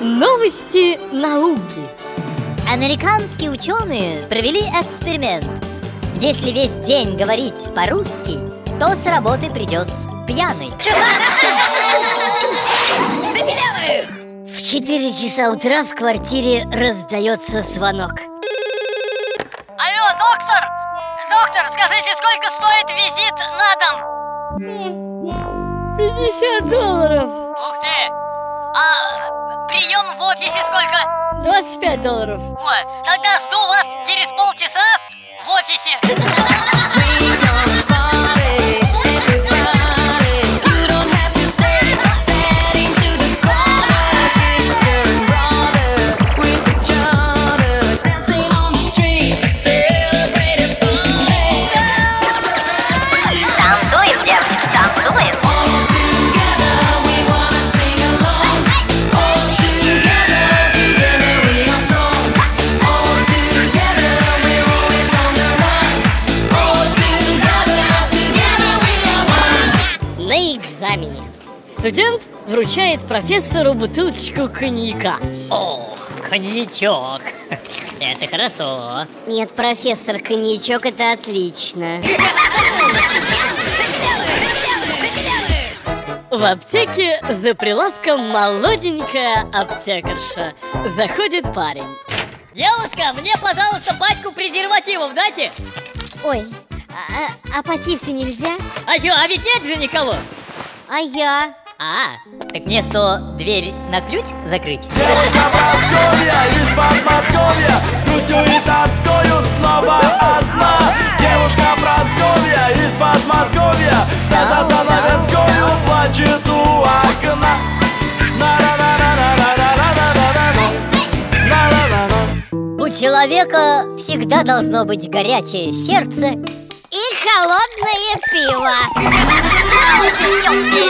Новости науки Американские ученые провели эксперимент Если весь день говорить по-русски, то с работы придешь пьяный Забелевых! В 4 часа утра в квартире раздается звонок Алло, доктор! Доктор, скажите, сколько стоит визит на дом? 50 долларов офисе сколько? 25 долларов Ой, тогда жду вас через полчаса в офисе. Экзамене Студент вручает профессору бутылочку коньяка О, коньячок. Это хорошо. Нет, профессор, коньячок это отлично В аптеке за прилавком молоденькая аптекарша Заходит парень Девушка, мне, пожалуйста, пачку презервативов дайте. Ой, а, а потише нельзя? А что, а ведь нет же никого? А я? А, так мне сто дверь на ключ закрыть? Девушка Московья из Подмосковья С грустью и тоскою снова одна Девушка Просковья из Подмосковья Вся за занавескою плачет у окна У человека всегда должно быть горячее сердце и холодное пиво. Big